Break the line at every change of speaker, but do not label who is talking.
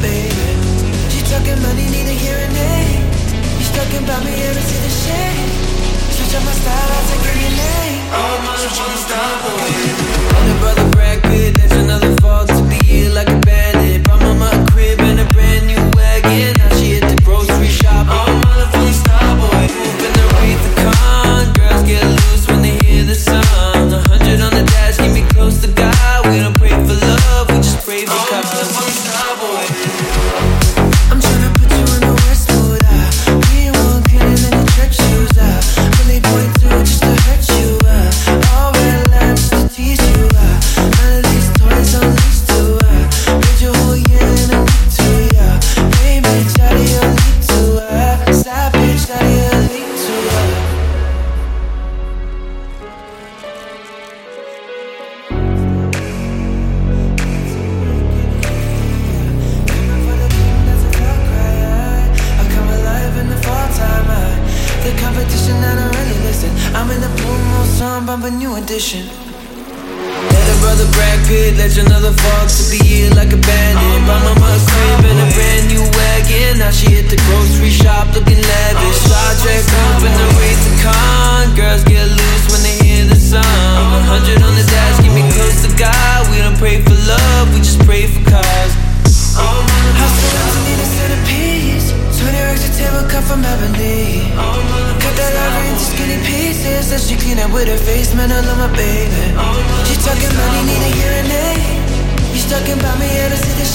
She talking money, need a hearing aid. You talking about me, ever see the shade? Switch up my style, I'll take your name. Oh, my bump a new edition. Let a brother Brad Pitt, legend of the Fox, to like a bandit. My says she clean up with her face, man, I love my baby. She talking money, need a hearing aid. You talking about me, yeah, to see the